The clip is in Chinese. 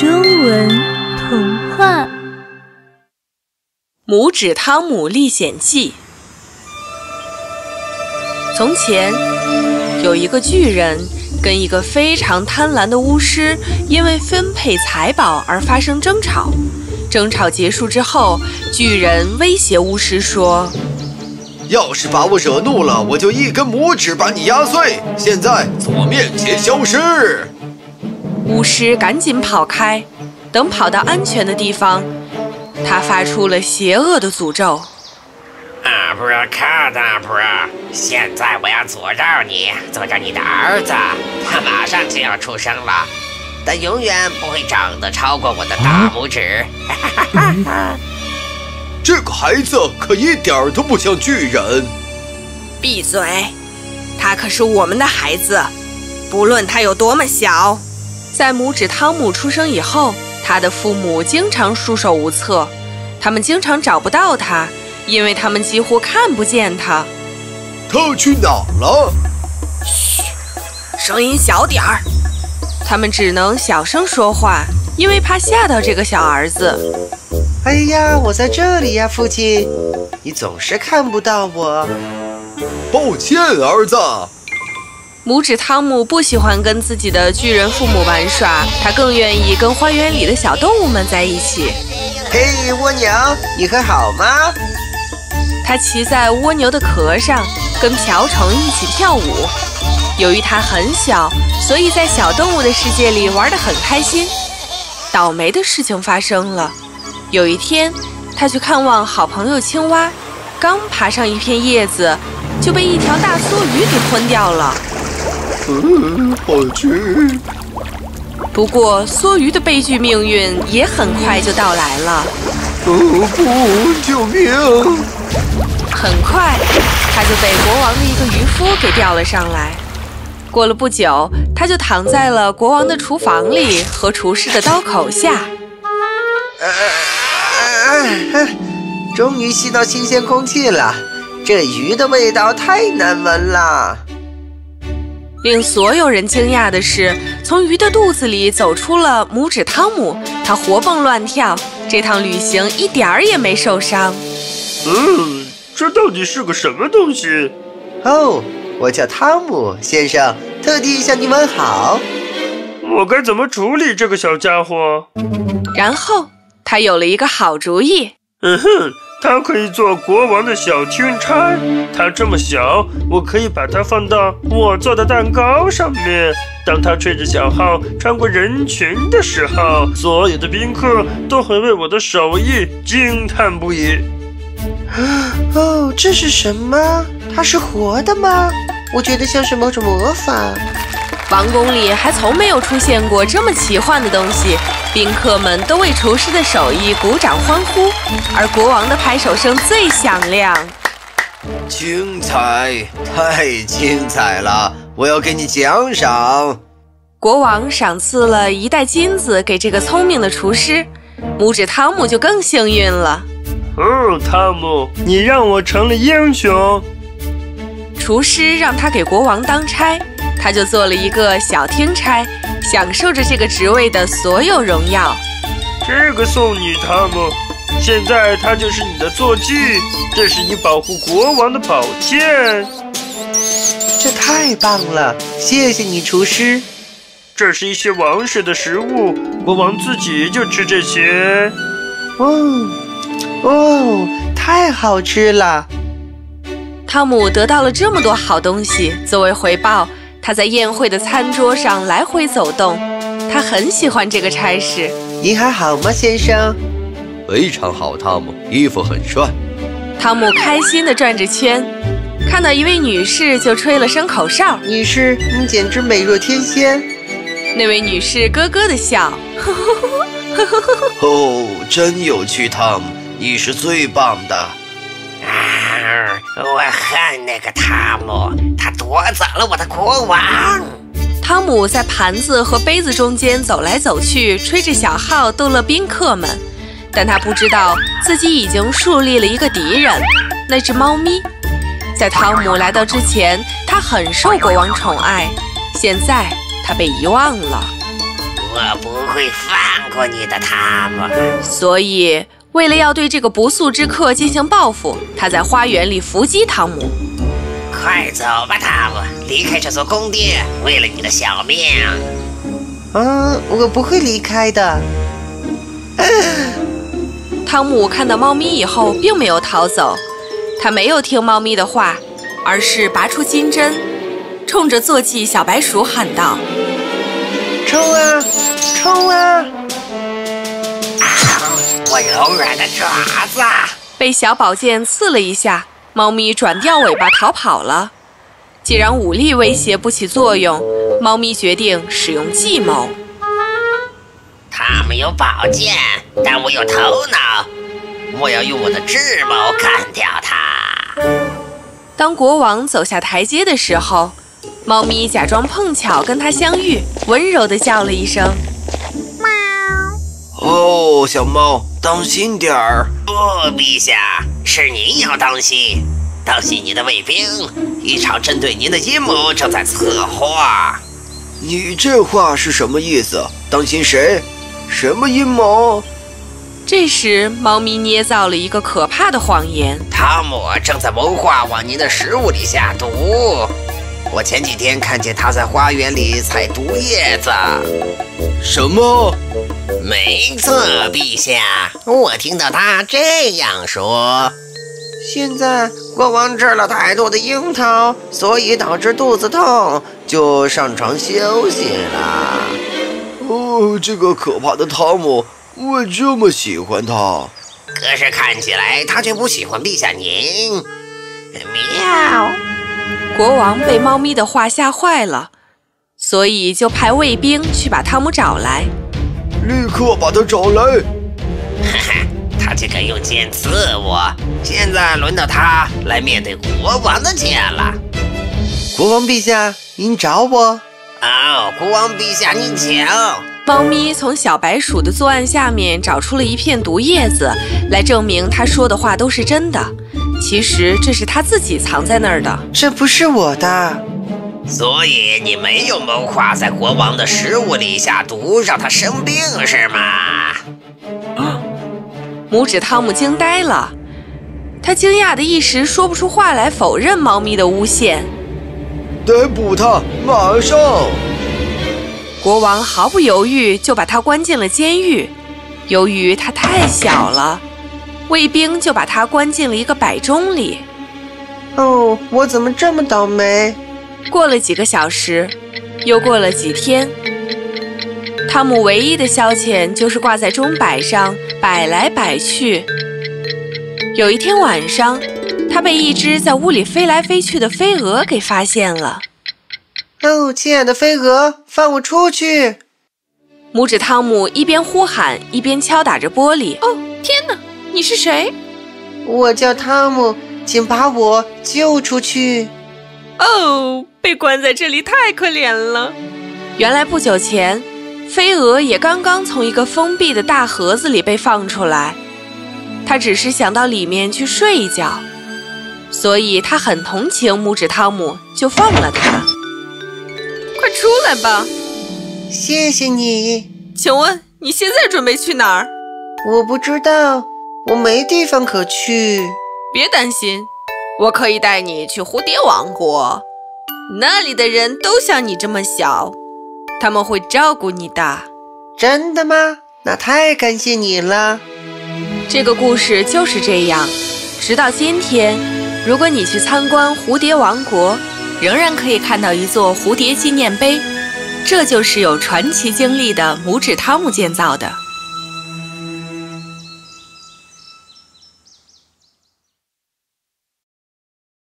中文童话《拇指汤姆历险记》。从前有一个巨人跟一个非常贪婪的巫师，因为分配财宝而发生争吵。争吵结束之后，巨人威胁巫师说。要是把我惹怒了，我就一根拇指把你压碎。现在从我面前消失！巫师赶紧跑开，等跑到安全的地方，他发出了邪恶的诅咒：“阿布卡达布！现在我要诅咒你，诅咒你的儿子，他马上就要出生了，但永远不会长得超过我的大拇指。”哈哈哈哈这个孩子可一点儿都不像巨人。闭嘴！他可是我们的孩子，不论他有多么小。在拇指汤姆出生以后，他的父母经常束手无策，他们经常找不到他，因为他们几乎看不见他。他去哪了？嘘，声音小点儿。他们只能小声说话，因为怕吓到这个小儿子。哎呀，我在这里呀，父亲，你总是看不到我。抱歉，儿子。拇指汤姆不喜欢跟自己的巨人父母玩耍，他更愿意跟花园里的小动物们在一起。嘿，蜗牛，你还好吗？他骑在蜗牛的壳上，跟瓢虫一起跳舞。由于他很小，所以在小动物的世界里玩得很开心。倒霉的事情发生了。有一天，他去看望好朋友青蛙，刚爬上一片叶子，就被一条大梭鱼给吞掉了。嗯，好吃。不过，梭鱼的悲剧命运也很快就到来了。哦不，救命！很快，他就被国王的一个渔夫给钓了上来。过了不久，他就躺在了国王的厨房里和厨师的刀口下。终于吸到新鲜空气了，这鱼的味道太难闻了。令所有人惊讶的是，从鱼的肚子里走出了拇指汤姆，他活蹦乱跳，这趟旅行一点儿也没受伤。嗯，这到底是个什么东西？哦，我叫汤姆先生，特地向你问好。我该怎么处理这个小家伙？然后。他有了一个好主意。嗯哼，他可以做国王的小钦差。他这么小，我可以把它放到我做的蛋糕上面。当他吹着小号穿过人群的时候，所有的宾客都会为我的手艺惊叹不已。哦，这是什么？它是活的吗？我觉得像是某种魔法。王宫里还从没有出现过这么奇幻的东西。宾客们都为厨师的手艺鼓掌欢呼，而国王的拍手声最响亮。精彩，太精彩了！我要给你奖赏。国王赏赐了一袋金子给这个聪明的厨师，拇指汤姆就更幸运了。哦，汤姆，你让我成了英雄。厨师让他给国王当差，他就做了一个小听差。享受着这个职位的所有荣耀，这个送你，汤姆。现在它就是你的坐骑，这是你保护国王的宝剑。这太棒了，谢谢你，厨师。这是一些王室的食物，国王自己就吃这些。哦，哦，太好吃了。汤姆得到了这么多好东西，作为回报。他在宴会的餐桌上来回走动，他很喜欢这个差事。您还好吗，先生？非常好，汤姆，衣服很帅。汤姆开心地转着圈，看到一位女士就吹了声口哨。女士，你简直美若天仙。那位女士咯咯地笑，呵呵呵呵呵呵。哦，真有趣，汤姆，你是最棒的。我恨那个汤姆，他夺走了我的国王。汤姆在盘子和杯子中间走来走去，吹着小号逗乐宾客们。但他不知道自己已经树立了一个敌人——那只猫咪。在汤姆来到之前，他很受国王宠爱，现在他被遗忘了。我不会放过你的，汤姆。所以，为了要对这个不速之客进行报复，他在花园里伏击汤姆。快走吧，汤姆，离开这座宫殿，为了你的小命。嗯，我不会离开的。汤姆看到猫咪以后，并没有逃走，他没有听猫咪的话，而是拔出金针，冲着坐骑小白鼠喊道：“冲啊，冲啊！”我柔软的爪子被小宝剑刺了一下，猫咪转掉尾巴逃跑了。既然武力威胁不起作用，猫咪决定使用计谋。他们有宝剑，但我有头脑。我要用我的智谋干掉他。当国王走下台阶的时候，猫咪假装碰巧跟他相遇，温柔地叫了一声：“喵。”哦，小猫，当心点儿！不，陛下，是您要当心，当心您的卫兵，一场针对您的阴谋正在策划。你这话是什么意思？当心谁？什么阴谋？这时，猫咪捏造了一个可怕的谎言：汤姆正在谋划往您的食物里下毒。我前几天看见他在花园里采毒叶子。什么？没错，陛下，我听到他这样说。现在国王吃了太多的樱桃，所以导致肚子痛，就上床休息了。哦，这个可怕的汤姆，我这么喜欢他，可是看起来他却不喜欢陛下您。喵！国王被猫咪的话吓坏了，所以就派卫兵去把汤姆找来。立刻把他找来！哈哈，他竟敢用剑刺我！现在轮到他来面对国王的剑了。国王陛下，您找我？哦，国王陛下，您请。猫咪从小白鼠的作案下面找出了一片毒叶子，来证明他说的话都是真的。其实这是他自己藏在那儿的，这不是我的。所以你没有谋划在国王的食物里下毒，让他生病是吗？啊！拇指汤姆惊呆了，他惊讶的一时说不出话来，否认猫咪的诬陷。逮捕他，马上！国王毫不犹豫就把他关进了监狱。由于他太小了，卫兵就把他关进了一个摆钟里。哦，我怎么这么倒霉？过了几个小时，又过了几天，汤姆唯一的消遣就是挂在钟摆上摆来摆去。有一天晚上，他被一只在屋里飞来飞去的飞蛾给发现了。哦，亲爱的飞蛾，放我出去！拇指汤姆一边呼喊，一边敲打着玻璃。哦，天哪！你是谁？我叫汤姆，请把我救出去。哦，被关在这里太可怜了。原来不久前，飞蛾也刚刚从一个封闭的大盒子里被放出来。他只是想到里面去睡一觉，所以他很同情拇指汤姆，就放了他。快出来吧！谢谢你。请问你现在准备去哪儿？我不知道，我没地方可去。别担心，我可以带你去蝴蝶王国，那里的人都像你这么小，他们会照顾你的。真的吗？那太感谢你了。这个故事就是这样，直到今天，如果你去参观蝴蝶王国。仍然可以看到一座蝴蝶纪念碑，这就是有传奇经历的拇指汤姆建造的。